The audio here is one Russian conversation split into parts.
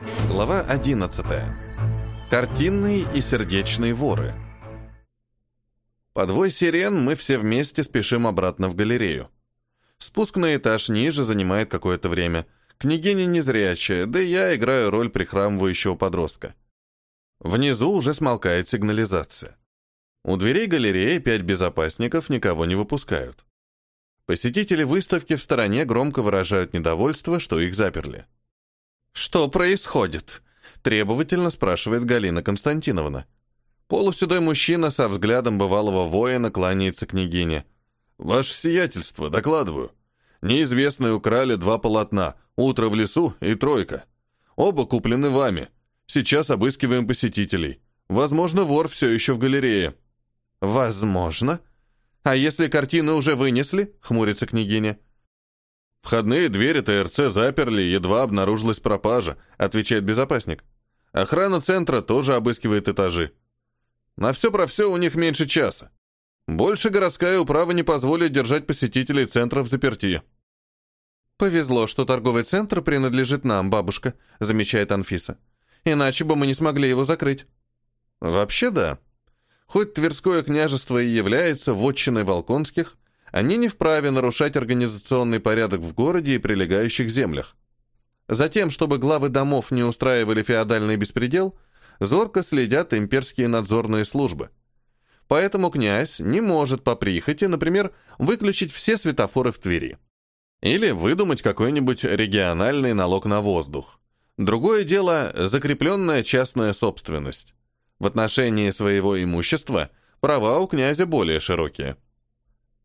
Глава 11. Картинные и сердечные воры. Подвой сирен мы все вместе спешим обратно в галерею. Спуск на этаж ниже занимает какое-то время. Княгиня незрячая, да и я играю роль прихрамывающего подростка. Внизу уже смолкает сигнализация. У дверей галереи пять безопасников никого не выпускают. Посетители выставки в стороне громко выражают недовольство, что их заперли. «Что происходит?» – требовательно спрашивает Галина Константиновна. Полуседой мужчина со взглядом бывалого воина кланяется княгине. «Ваше сиятельство, докладываю. Неизвестные украли два полотна, утро в лесу и тройка. Оба куплены вами. Сейчас обыскиваем посетителей. Возможно, вор все еще в галерее». «Возможно. А если картины уже вынесли?» — хмурится княгиня. «Входные двери ТРЦ заперли, едва обнаружилась пропажа», — отвечает безопасник. «Охрана центра тоже обыскивает этажи. На все про все у них меньше часа. Больше городская управа не позволит держать посетителей центра в заперти». «Повезло, что торговый центр принадлежит нам, бабушка», — замечает Анфиса. «Иначе бы мы не смогли его закрыть». «Вообще да», Хоть Тверское княжество и является вотчиной Волконских, они не вправе нарушать организационный порядок в городе и прилегающих землях. Затем, чтобы главы домов не устраивали феодальный беспредел, зорко следят имперские надзорные службы. Поэтому князь не может по прихоти, например, выключить все светофоры в Твери. Или выдумать какой-нибудь региональный налог на воздух. Другое дело – закрепленная частная собственность. В отношении своего имущества права у князя более широкие.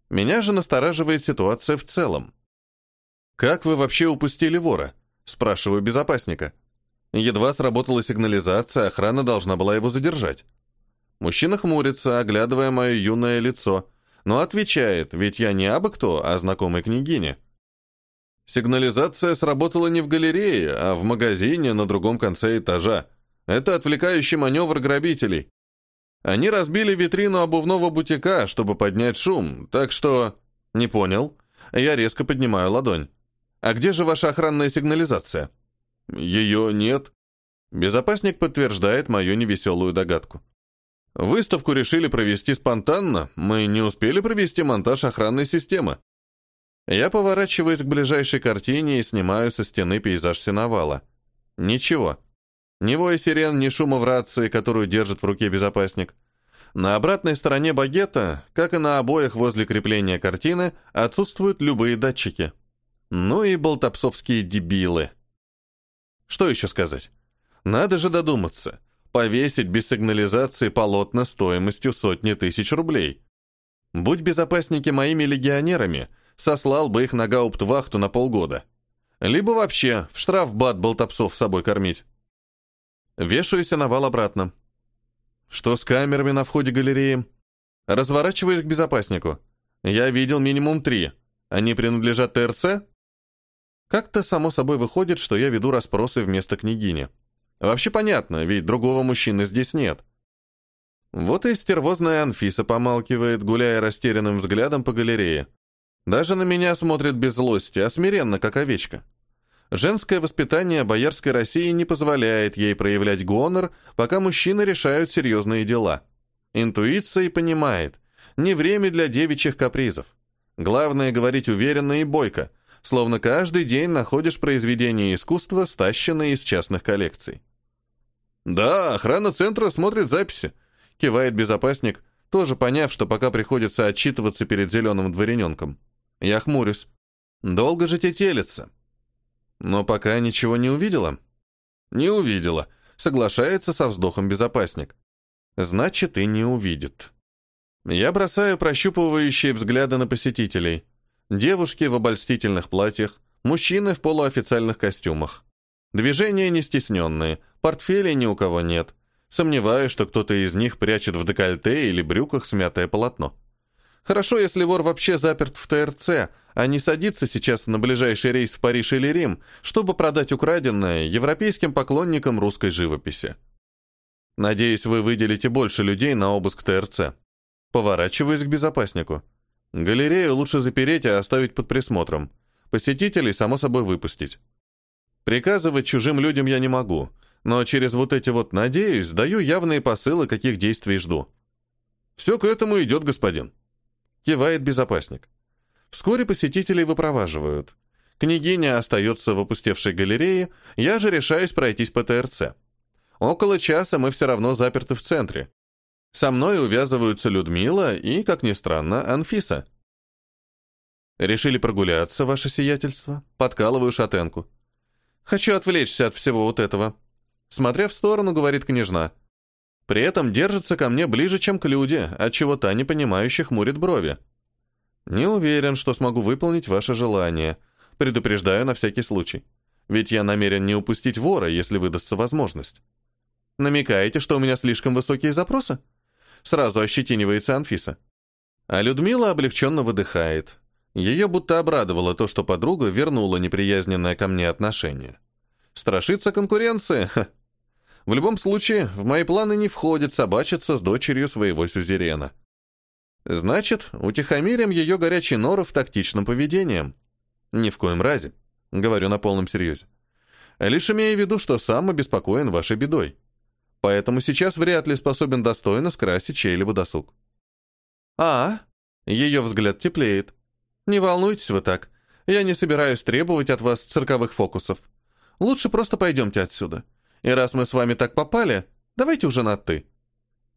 Меня же настораживает ситуация в целом. «Как вы вообще упустили вора?» – спрашиваю безопасника. Едва сработала сигнализация, охрана должна была его задержать. Мужчина хмурится, оглядывая мое юное лицо, но отвечает, ведь я не абы кто, а знакомый княгине. Сигнализация сработала не в галерее, а в магазине на другом конце этажа. Это отвлекающий маневр грабителей. Они разбили витрину обувного бутика, чтобы поднять шум, так что... Не понял. Я резко поднимаю ладонь. А где же ваша охранная сигнализация? Ее нет. Безопасник подтверждает мою невеселую догадку. Выставку решили провести спонтанно, мы не успели провести монтаж охранной системы. Я поворачиваюсь к ближайшей картине и снимаю со стены пейзаж сеновала. Ничего. Ни воя сирен, ни шума в рации, которую держит в руке безопасник. На обратной стороне багета, как и на обоях возле крепления картины, отсутствуют любые датчики. Ну и болтопсовские дебилы. Что еще сказать? Надо же додуматься. Повесить без сигнализации полотна стоимостью сотни тысяч рублей. Будь безопасники моими легионерами, сослал бы их на гауптвахту на полгода. Либо вообще в штрафбат болтопсов с собой кормить. Вешаюсь на вал обратно. Что с камерами на входе галереи? Разворачиваюсь к безопаснику. Я видел минимум три. Они принадлежат ТРЦ? Как-то само собой выходит, что я веду расспросы вместо княгини. Вообще понятно, ведь другого мужчины здесь нет. Вот и стервозная Анфиса помалкивает, гуляя растерянным взглядом по галерее. Даже на меня смотрит без злости, а смиренно, как овечка. Женское воспитание боярской России не позволяет ей проявлять гонор, пока мужчины решают серьезные дела. Интуиция и понимает, не время для девичьих капризов. Главное говорить уверенно и бойко, словно каждый день находишь произведения искусства, стащенные из частных коллекций. «Да, охрана центра смотрит записи», — кивает безопасник, тоже поняв, что пока приходится отчитываться перед зеленым дворяненком. Я хмурюсь. «Долго же телится. Но пока ничего не увидела? Не увидела. Соглашается со вздохом безопасник. Значит, и не увидит. Я бросаю прощупывающие взгляды на посетителей. Девушки в обольстительных платьях, мужчины в полуофициальных костюмах. Движения не стесненные, портфелей ни у кого нет. Сомневаюсь, что кто-то из них прячет в декольте или брюках смятое полотно. Хорошо, если вор вообще заперт в ТРЦ, а не садится сейчас на ближайший рейс в Париж или Рим, чтобы продать украденное европейским поклонникам русской живописи. Надеюсь, вы выделите больше людей на обыск ТРЦ. Поворачиваюсь к безопаснику. Галерею лучше запереть и оставить под присмотром. Посетителей, само собой, выпустить. Приказывать чужим людям я не могу, но через вот эти вот «надеюсь» даю явные посылы, каких действий жду. Все к этому идет, господин. Кивает безопасник. Вскоре посетителей выпроваживают. Княгиня остается в опустевшей галерее, я же решаюсь пройтись по ТРЦ. Около часа мы все равно заперты в центре. Со мной увязываются Людмила и, как ни странно, Анфиса. Решили прогуляться, ваше сиятельство? Подкалываю шатенку. Хочу отвлечься от всего вот этого. Смотря в сторону, говорит княжна. При этом держится ко мне ближе, чем к Люде, отчего та непонимающе хмурит брови. Не уверен, что смогу выполнить ваше желание. Предупреждаю на всякий случай. Ведь я намерен не упустить вора, если выдастся возможность. Намекаете, что у меня слишком высокие запросы? Сразу ощетинивается Анфиса. А Людмила облегченно выдыхает. Ее будто обрадовало то, что подруга вернула неприязненное ко мне отношение. Страшится конкуренции? Ха. В любом случае, в мои планы не входит собачиться с дочерью своего сюзерена. Значит, утихомирим ее горячий норов тактичным поведением. Ни в коем разе. Говорю на полном серьезе. Лишь имея в виду, что сам обеспокоен вашей бедой. Поэтому сейчас вряд ли способен достойно скрасить чей-либо досуг. А, ее взгляд теплеет. Не волнуйтесь вы так. Я не собираюсь требовать от вас цирковых фокусов. Лучше просто пойдемте отсюда. И раз мы с вами так попали, давайте уже на «ты».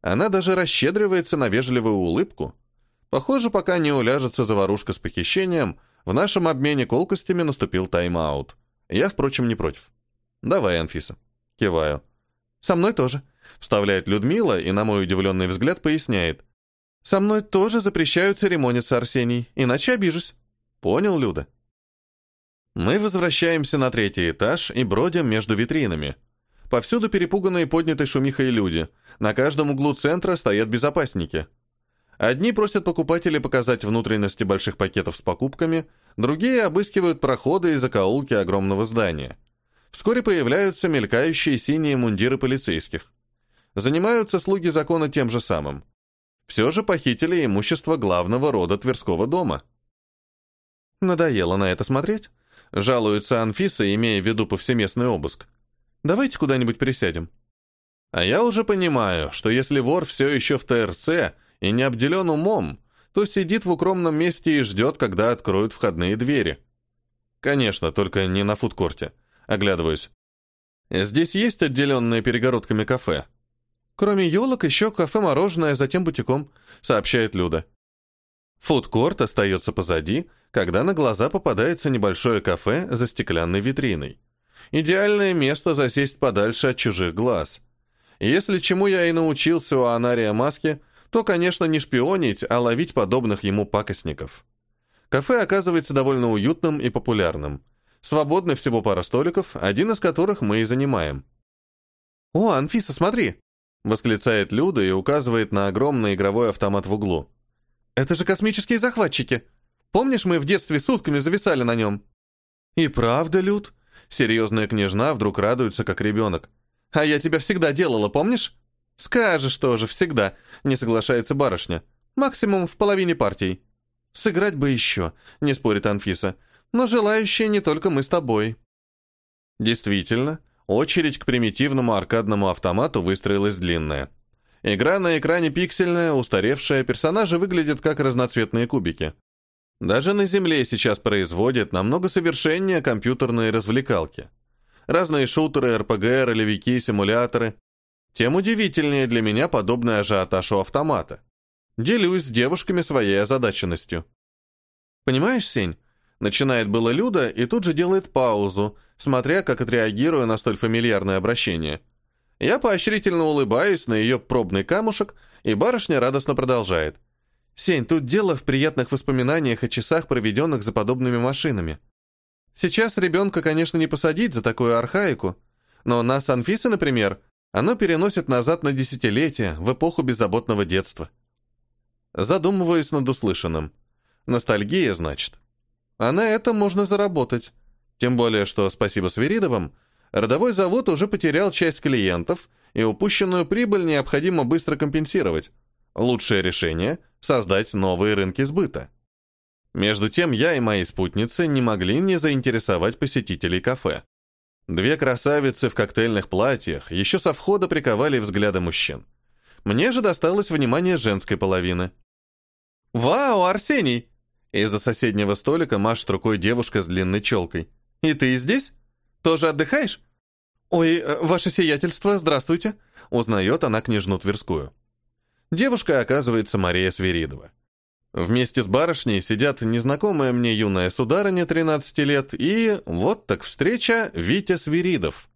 Она даже расщедривается на вежливую улыбку. Похоже, пока не уляжется заварушка с похищением, в нашем обмене колкостями наступил тайм-аут. Я, впрочем, не против. «Давай, Анфиса». Киваю. «Со мной тоже», — вставляет Людмила и, на мой удивленный взгляд, поясняет. «Со мной тоже запрещают церемониться, Арсений, иначе обижусь». «Понял, Люда?» Мы возвращаемся на третий этаж и бродим между витринами. Повсюду перепуганные поднятой шумихой люди. На каждом углу центра стоят безопасники. Одни просят покупателей показать внутренности больших пакетов с покупками, другие обыскивают проходы и закоулки огромного здания. Вскоре появляются мелькающие синие мундиры полицейских. Занимаются слуги закона тем же самым. Все же похитили имущество главного рода Тверского дома. Надоело на это смотреть. Жалуется Анфиса, имея в виду повсеместный обыск. Давайте куда-нибудь присядем. А я уже понимаю, что если вор все еще в ТРЦ и не обделен умом, то сидит в укромном месте и ждет, когда откроют входные двери. Конечно, только не на фудкорте. Оглядываюсь. Здесь есть отделенные перегородками кафе. Кроме елок, еще кафе-мороженое, затем бутиком, сообщает Люда. Фудкорт остается позади, когда на глаза попадается небольшое кафе за стеклянной витриной. Идеальное место засесть подальше от чужих глаз. Если чему я и научился у Анария Маски, то, конечно, не шпионить, а ловить подобных ему пакостников. Кафе оказывается довольно уютным и популярным. Свободны всего пара столиков, один из которых мы и занимаем. «О, Анфиса, смотри!» — восклицает Люда и указывает на огромный игровой автомат в углу. «Это же космические захватчики! Помнишь, мы в детстве сутками зависали на нем?» «И правда, Люд?» Серьезная княжна вдруг радуется, как ребенок. «А я тебя всегда делала, помнишь?» «Скажешь тоже, всегда», — не соглашается барышня. «Максимум в половине партий». «Сыграть бы еще», — не спорит Анфиса но желающие не только мы с тобой. Действительно, очередь к примитивному аркадному автомату выстроилась длинная. Игра на экране пиксельная, устаревшая, персонажи выглядят как разноцветные кубики. Даже на Земле сейчас производят намного совершеннее компьютерные развлекалки. Разные шутеры, РПГ, ролевики, симуляторы. Тем удивительнее для меня подобный ажиотаж у автомата. Делюсь с девушками своей озадаченностью. Понимаешь, Сень, Начинает было Люда и тут же делает паузу, смотря, как отреагирую на столь фамильярное обращение. Я поощрительно улыбаюсь на ее пробный камушек, и барышня радостно продолжает. «Сень, тут дело в приятных воспоминаниях о часах, проведенных за подобными машинами. Сейчас ребенка, конечно, не посадить за такую архаику, но нас, Анфисы, например, оно переносит назад на десятилетия, в эпоху беззаботного детства». Задумываюсь над услышанным. Ностальгия, значит. А на этом можно заработать. Тем более, что, спасибо Свиридовым, родовой завод уже потерял часть клиентов, и упущенную прибыль необходимо быстро компенсировать. Лучшее решение – создать новые рынки сбыта. Между тем, я и мои спутницы не могли не заинтересовать посетителей кафе. Две красавицы в коктейльных платьях еще со входа приковали взгляды мужчин. Мне же досталось внимание женской половины. «Вау, Арсений!» Из-за соседнего столика машет рукой девушка с длинной челкой. «И ты здесь? Тоже отдыхаешь?» «Ой, э, ваше сиятельство, здравствуйте!» Узнает она княжну Тверскую. Девушка оказывается Мария Свиридова. Вместе с барышней сидят незнакомая мне юная сударыня 13 лет и, вот так встреча, Витя Свиридов.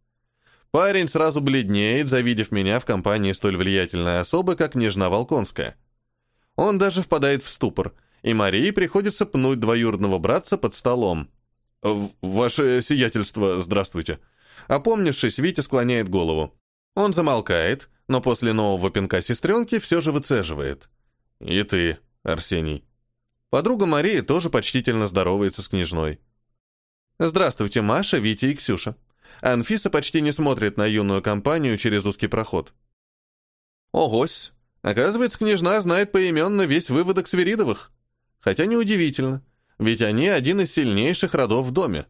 Парень сразу бледнеет, завидев меня в компании столь влиятельной особы, как Нежна Волконская. Он даже впадает в ступор, и Марии приходится пнуть двоюродного братца под столом. «Ваше сиятельство, здравствуйте». Опомнившись, Витя склоняет голову. Он замолкает, но после нового пинка сестренки все же выцеживает. «И ты, Арсений». Подруга Марии тоже почтительно здоровается с княжной. «Здравствуйте, Маша, Витя и Ксюша». Анфиса почти не смотрит на юную компанию через узкий проход. Огось! Оказывается, княжна знает поименно весь выводок Свиридовых. Хотя неудивительно, ведь они один из сильнейших родов в доме.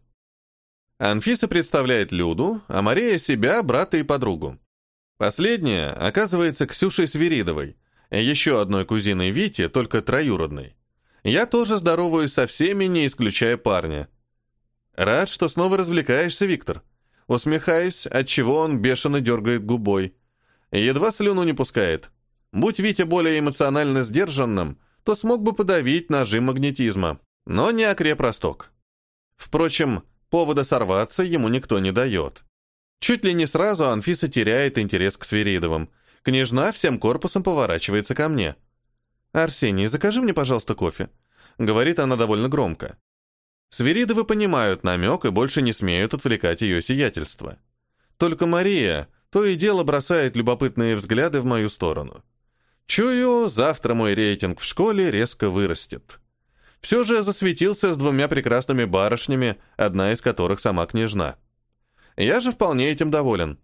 Анфиса представляет Люду, а Мария себя, брата и подругу. Последняя оказывается Ксюшей Свиридовой, еще одной кузиной Вити, только троюродной. Я тоже здороваюсь со всеми, не исключая парня. Рад, что снова развлекаешься, Виктор. Усмехаясь, отчего он бешено дергает губой. Едва слюну не пускает. Будь Витя более эмоционально сдержанным, то смог бы подавить нажим магнетизма, но не окреп росток. Впрочем, повода сорваться ему никто не дает. Чуть ли не сразу Анфиса теряет интерес к Свиридовым. Княжна всем корпусом поворачивается ко мне. «Арсений, закажи мне, пожалуйста, кофе», — говорит она довольно громко. Свиридовы понимают намек и больше не смеют отвлекать ее сиятельство. Только Мария то и дело бросает любопытные взгляды в мою сторону. Чую, завтра мой рейтинг в школе резко вырастет. Все же засветился с двумя прекрасными барышнями, одна из которых сама княжна. Я же вполне этим доволен.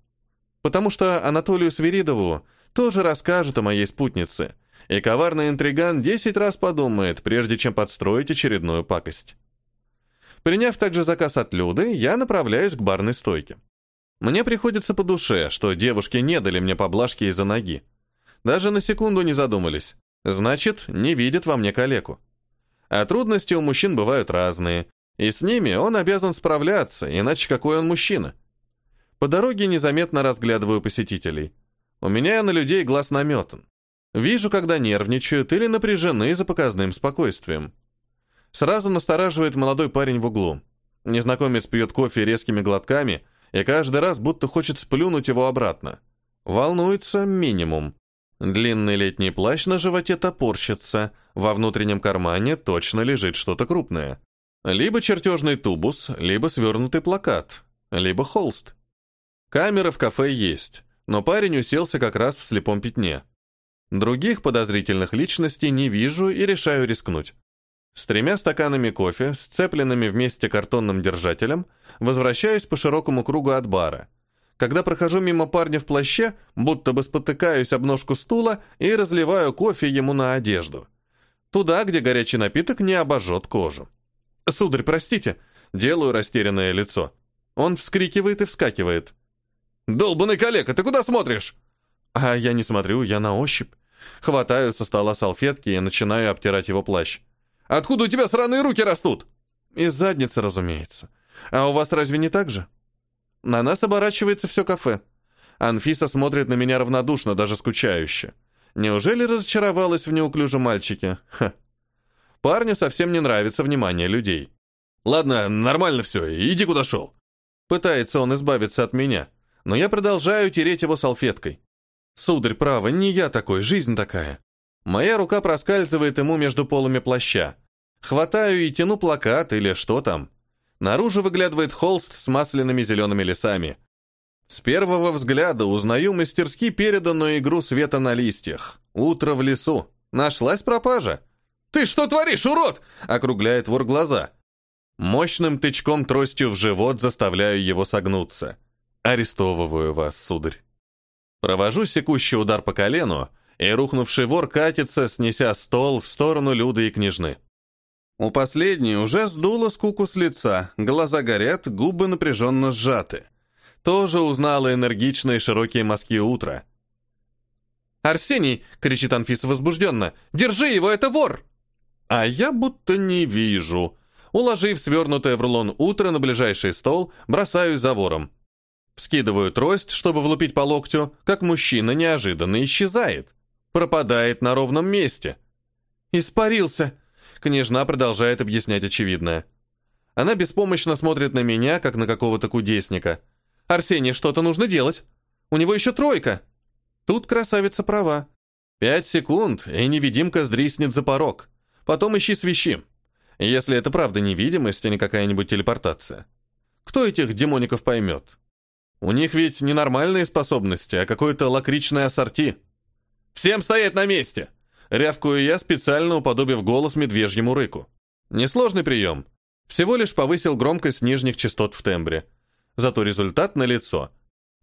Потому что Анатолию Свиридову тоже расскажут о моей спутнице, и коварный интриган десять раз подумает, прежде чем подстроить очередную пакость. Приняв также заказ от Люды, я направляюсь к барной стойке. Мне приходится по душе, что девушки не дали мне поблажки из-за ноги. Даже на секунду не задумались. Значит, не видят во мне калеку. А трудности у мужчин бывают разные, и с ними он обязан справляться, иначе какой он мужчина? По дороге незаметно разглядываю посетителей. У меня на людей глаз наметан. Вижу, когда нервничают или напряжены за показным спокойствием. Сразу настораживает молодой парень в углу. Незнакомец пьет кофе резкими глотками и каждый раз будто хочет сплюнуть его обратно. Волнуется минимум. Длинный летний плащ на животе топорщится, во внутреннем кармане точно лежит что-то крупное. Либо чертежный тубус, либо свернутый плакат, либо холст. Камера в кафе есть, но парень уселся как раз в слепом пятне. Других подозрительных личностей не вижу и решаю рискнуть. С тремя стаканами кофе, сцепленными вместе картонным держателем, возвращаюсь по широкому кругу от бара. Когда прохожу мимо парня в плаще, будто бы спотыкаюсь об ножку стула и разливаю кофе ему на одежду. Туда, где горячий напиток не обожжет кожу. «Сударь, простите», — делаю растерянное лицо. Он вскрикивает и вскакивает. «Долбанный коллега, ты куда смотришь?» А я не смотрю, я на ощупь. Хватаю со стола салфетки и начинаю обтирать его плащ. Откуда у тебя сраные руки растут?» «Из задницы, разумеется. А у вас разве не так же?» На нас оборачивается все кафе. Анфиса смотрит на меня равнодушно, даже скучающе. Неужели разочаровалась в неуклюжем мальчике? Ха. Парню совсем не нравится внимание людей. «Ладно, нормально все, иди куда шел». Пытается он избавиться от меня, но я продолжаю тереть его салфеткой. «Сударь, право, не я такой, жизнь такая». Моя рука проскальзывает ему между полами плаща. Хватаю и тяну плакат или что там. Наружу выглядывает холст с масляными зелеными лесами. С первого взгляда узнаю мастерски переданную игру света на листьях. Утро в лесу. Нашлась пропажа. «Ты что творишь, урод?» — округляет вор глаза. Мощным тычком тростью в живот заставляю его согнуться. Арестовываю вас, сударь. Провожу секущий удар по колену, и рухнувший вор катится, снеся стол в сторону Люды и княжны. У последней уже сдуло скуку с лица, глаза горят, губы напряженно сжаты. тоже узнала энергичные широкие мазки утра. «Арсений!» — кричит Анфиса возбужденно. «Держи его, это вор!» А я будто не вижу. Уложив свернутое в рулон утро на ближайший стол, бросаюсь за вором. Скидываю трость, чтобы влупить по локтю, как мужчина неожиданно исчезает. Пропадает на ровном месте. «Испарился!» Княжна продолжает объяснять очевидное. Она беспомощно смотрит на меня, как на какого-то кудесника. «Арсений, что-то нужно делать. У него еще тройка!» Тут красавица права. Пять секунд, и невидимка сдриснет за порог. Потом ищи свищи. Если это правда невидимость, а не какая-нибудь телепортация. Кто этих демоников поймет? У них ведь не нормальные способности, а какое-то лакричное ассорти. «Всем стоять на месте!» Рявкую я, специально уподобив голос медвежьему рыку. Несложный прием. Всего лишь повысил громкость нижних частот в тембре. Зато результат налицо.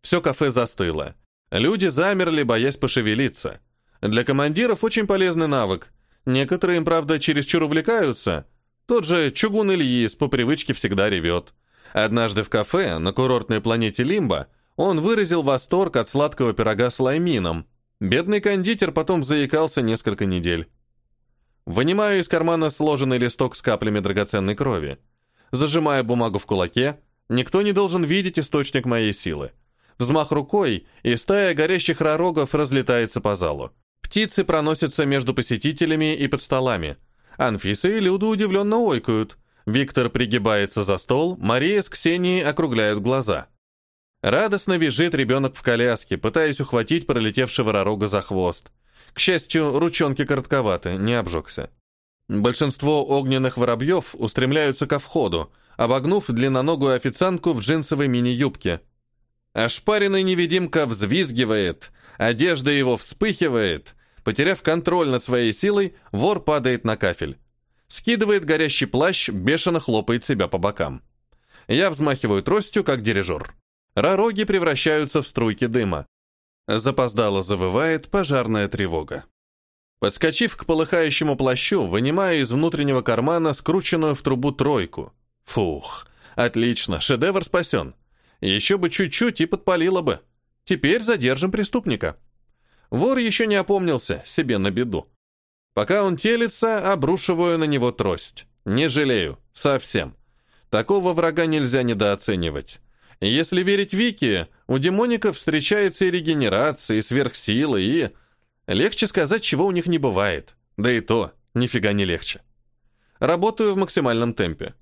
Все кафе застыло. Люди замерли, боясь пошевелиться. Для командиров очень полезный навык. Некоторые им, правда, чересчур увлекаются. Тот же Чугун Ильис по привычке всегда ревет. Однажды в кафе на курортной планете Лимба он выразил восторг от сладкого пирога с лаймином. Бедный кондитер потом заикался несколько недель. Вынимаю из кармана сложенный листок с каплями драгоценной крови. Зажимая бумагу в кулаке, никто не должен видеть источник моей силы. Взмах рукой, и стая горящих ророгов разлетается по залу. Птицы проносятся между посетителями и под столами. Анфиса и Люда удивленно ойкают. Виктор пригибается за стол, Мария с Ксенией округляют глаза. Радостно визжит ребенок в коляске, пытаясь ухватить пролетевшего ророга за хвост. К счастью, ручонки коротковаты, не обжегся. Большинство огненных воробьев устремляются ко входу, обогнув длинноногую официантку в джинсовой мини-юбке. Ошпаренный невидимка взвизгивает, одежда его вспыхивает. Потеряв контроль над своей силой, вор падает на кафель. Скидывает горящий плащ, бешено хлопает себя по бокам. Я взмахиваю тростью, как дирижер. Ророги превращаются в струйки дыма. Запоздало завывает пожарная тревога. Подскочив к полыхающему плащу, вынимаю из внутреннего кармана скрученную в трубу тройку. Фух, отлично, шедевр спасен. Еще бы чуть-чуть и подпалило бы. Теперь задержим преступника. Вор еще не опомнился, себе на беду. Пока он телится, обрушиваю на него трость. Не жалею, совсем. Такого врага нельзя недооценивать. Если верить Вики, у демоников встречается и регенерация, и сверхсилы, и... Легче сказать, чего у них не бывает. Да и то, нифига не легче. Работаю в максимальном темпе.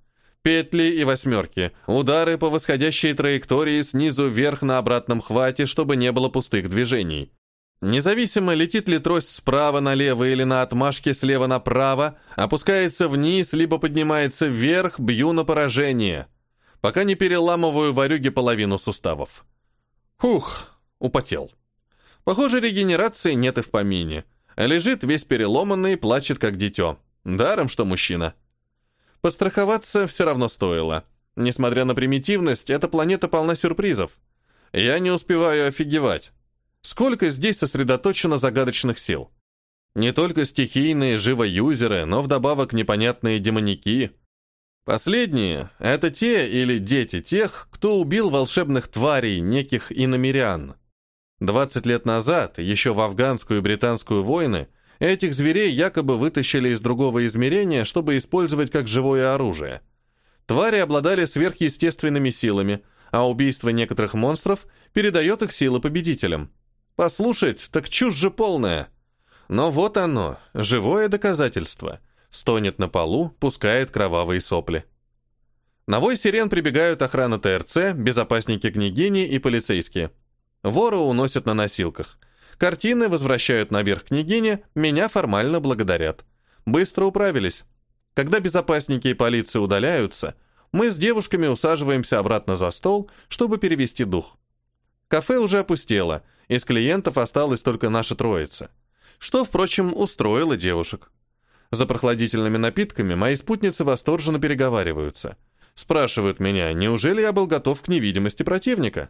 Петли и восьмерки, удары по восходящей траектории снизу вверх на обратном хвате, чтобы не было пустых движений. Независимо, летит ли трость справа налево или на отмашке слева направо, опускается вниз, либо поднимается вверх, бью на поражение. Пока не переламываю варюге половину суставов. Ух, употел. Похоже, регенерации нет и в помине. Лежит весь переломанный, плачет как дитё. Даром, что мужчина. Постраховаться все равно стоило. Несмотря на примитивность, эта планета полна сюрпризов. Я не успеваю офигевать. Сколько здесь сосредоточено загадочных сил. Не только стихийные живоюзеры, но вдобавок непонятные демоники. Последние — это те или дети тех, кто убил волшебных тварей, неких иномерян. 20 лет назад, еще в афганскую и британскую войны, этих зверей якобы вытащили из другого измерения, чтобы использовать как живое оружие. Твари обладали сверхъестественными силами, а убийство некоторых монстров передает их силы победителям. Послушать, так чушь же полная. Но вот оно, живое доказательство. Стонет на полу, пускает кровавые сопли. На вой сирен прибегают охрана ТРЦ, безопасники княгини и полицейские. Вора уносят на носилках. Картины возвращают наверх княгине, меня формально благодарят. Быстро управились. Когда безопасники и полиция удаляются, мы с девушками усаживаемся обратно за стол, чтобы перевести дух. Кафе уже опустело, из клиентов осталась только наша троица. Что, впрочем, устроило девушек. За прохладительными напитками мои спутницы восторженно переговариваются. Спрашивают меня, неужели я был готов к невидимости противника?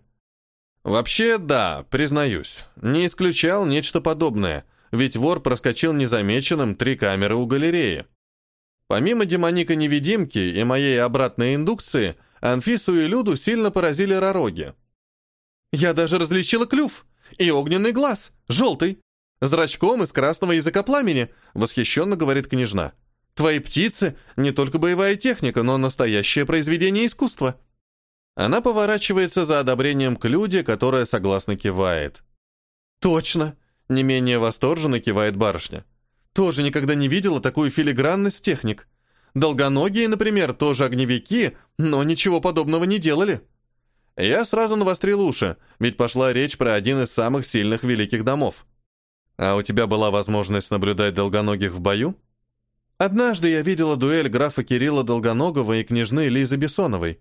Вообще, да, признаюсь, не исключал нечто подобное, ведь вор проскочил незамеченным три камеры у галереи. Помимо демоника-невидимки и моей обратной индукции, Анфису и Люду сильно поразили ророги. Я даже различила клюв и огненный глаз, желтый, зрачком из красного языка пламени», — восхищенно говорит княжна. «Твои птицы — не только боевая техника, но настоящее произведение искусства». Она поворачивается за одобрением к Люде, которая согласно кивает. «Точно!» — не менее восторженно кивает барышня. «Тоже никогда не видела такую филигранность техник. Долгоногие, например, тоже огневики, но ничего подобного не делали». Я сразу навострил уши, ведь пошла речь про один из самых сильных великих домов. А у тебя была возможность наблюдать долгоногих в бою? Однажды я видела дуэль графа Кирилла Долгоногова и княжны Лизы Бессоновой.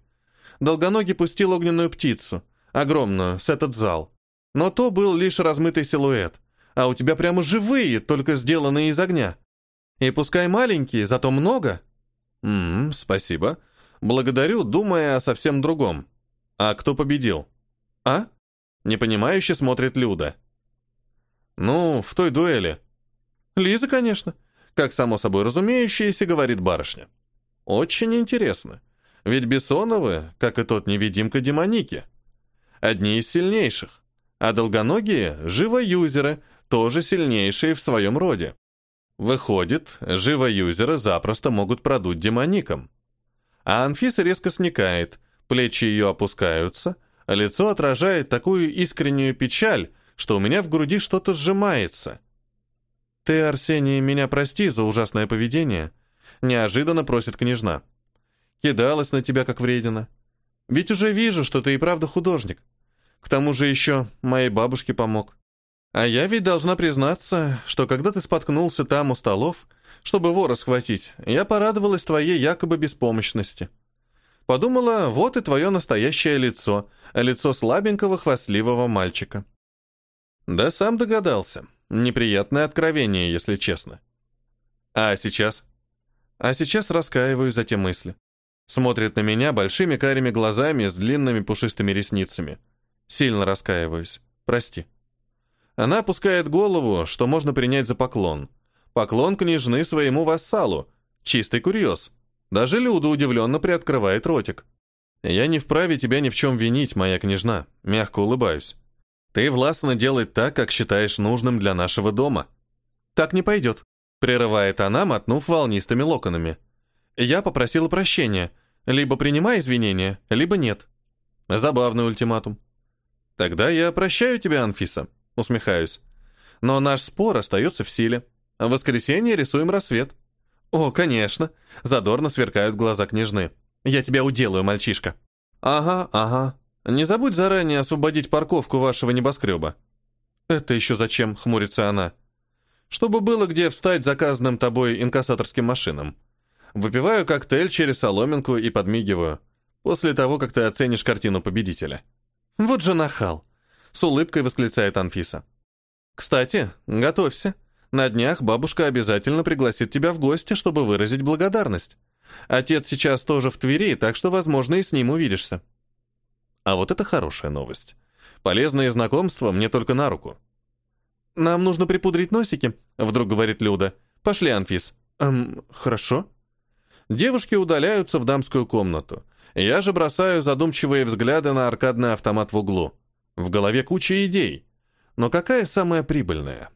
Долгоногий пустил огненную птицу, огромную, с этот зал. Но то был лишь размытый силуэт, а у тебя прямо живые, только сделанные из огня. И пускай маленькие, зато много. Ммм, спасибо. Благодарю, думая о совсем другом. А кто победил? А? Непонимающе смотрит Люда. Ну, в той дуэли. Лиза, конечно. Как само собой разумеющееся, говорит барышня. Очень интересно. Ведь Бессоновы, как и тот невидимка-демоники, одни из сильнейших, а долгоногие — живоюзеры, тоже сильнейшие в своем роде. Выходит, живоюзеры запросто могут продуть демоникам. А Анфиса резко сникает, плечи ее опускаются, а лицо отражает такую искреннюю печаль, что у меня в груди что-то сжимается. «Ты, Арсений, меня прости за ужасное поведение», — неожиданно просит княжна. «Кидалась на тебя, как вредина. Ведь уже вижу, что ты и правда художник. К тому же еще моей бабушке помог. А я ведь должна признаться, что когда ты споткнулся там у столов, чтобы вора схватить, я порадовалась твоей якобы беспомощности». Подумала, вот и твое настоящее лицо, лицо слабенького хвастливого мальчика. Да сам догадался. Неприятное откровение, если честно. А сейчас? А сейчас раскаиваюсь за те мысли. Смотрит на меня большими карими глазами с длинными пушистыми ресницами. Сильно раскаиваюсь. Прости. Она опускает голову, что можно принять за поклон. Поклон княжны своему вассалу. Чистый курьез. Даже Люда удивленно приоткрывает ротик. «Я не вправе тебя ни в чем винить, моя княжна», — мягко улыбаюсь. «Ты властно делай так, как считаешь нужным для нашего дома». «Так не пойдет», — прерывает она, мотнув волнистыми локонами. «Я попросила прощения. Либо принимай извинения, либо нет». Забавный ультиматум. «Тогда я прощаю тебя, Анфиса», — усмехаюсь. «Но наш спор остается в силе. В воскресенье рисуем рассвет». «О, конечно!» — задорно сверкают глаза княжны. «Я тебя уделаю, мальчишка». «Ага, ага. Не забудь заранее освободить парковку вашего небоскреба». «Это еще зачем?» — хмурится она. «Чтобы было где встать заказанным тобой инкассаторским машинам. Выпиваю коктейль через соломинку и подмигиваю. После того, как ты оценишь картину победителя». «Вот же нахал!» — с улыбкой восклицает Анфиса. «Кстати, готовься. На днях бабушка обязательно пригласит тебя в гости, чтобы выразить благодарность. Отец сейчас тоже в Твери, так что, возможно, и с ним увидишься. А вот это хорошая новость. Полезные знакомства мне только на руку. «Нам нужно припудрить носики», — вдруг говорит Люда. «Пошли, Анфис». «Эм, хорошо». Девушки удаляются в дамскую комнату. Я же бросаю задумчивые взгляды на аркадный автомат в углу. В голове куча идей. Но какая самая прибыльная?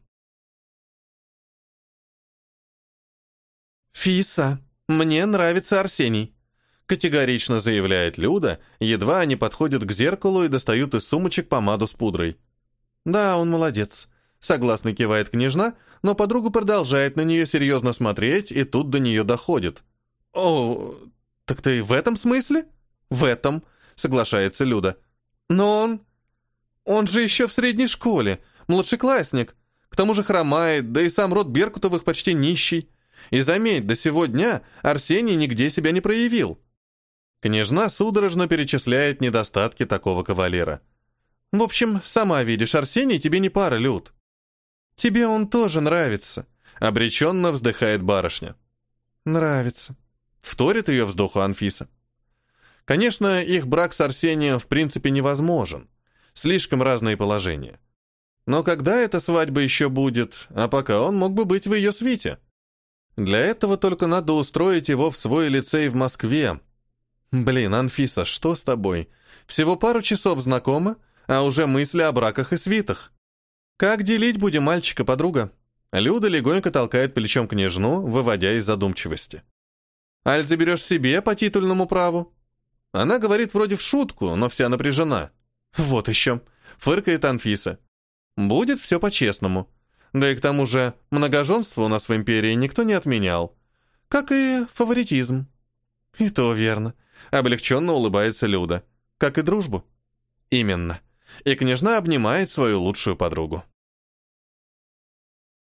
«Фиса, мне нравится Арсений», — категорично заявляет Люда, едва они подходят к зеркалу и достают из сумочек помаду с пудрой. «Да, он молодец», — согласно кивает княжна, но подруга продолжает на нее серьезно смотреть, и тут до нее доходит. «О, так ты в этом смысле?» «В этом», — соглашается Люда. «Но он... он же еще в средней школе, младшеклассник. К тому же хромает, да и сам род Беркутовых почти нищий. И заметь, до сего дня Арсений нигде себя не проявил. Княжна судорожно перечисляет недостатки такого кавалера. В общем, сама видишь, Арсений тебе не пара, Люд. Тебе он тоже нравится, обреченно вздыхает барышня. Нравится. Вторит ее вздоху Анфиса. Конечно, их брак с Арсением в принципе невозможен. Слишком разные положения. Но когда эта свадьба еще будет, а пока он мог бы быть в ее свите? Для этого только надо устроить его в свой лицей в Москве. Блин, Анфиса, что с тобой? Всего пару часов знакома, а уже мысли о браках и свитах. Как делить будем мальчика, подруга? Люда легонько толкает плечом княжну, выводя из задумчивости. Аль заберешь себе по титульному праву? Она говорит вроде в шутку, но вся напряжена. Вот еще, фыркает Анфиса. Будет все по-честному. Да и к тому же, многоженство у нас в империи никто не отменял. Как и фаворитизм. И то верно. Облегченно улыбается Люда. Как и дружбу. Именно. И княжна обнимает свою лучшую подругу.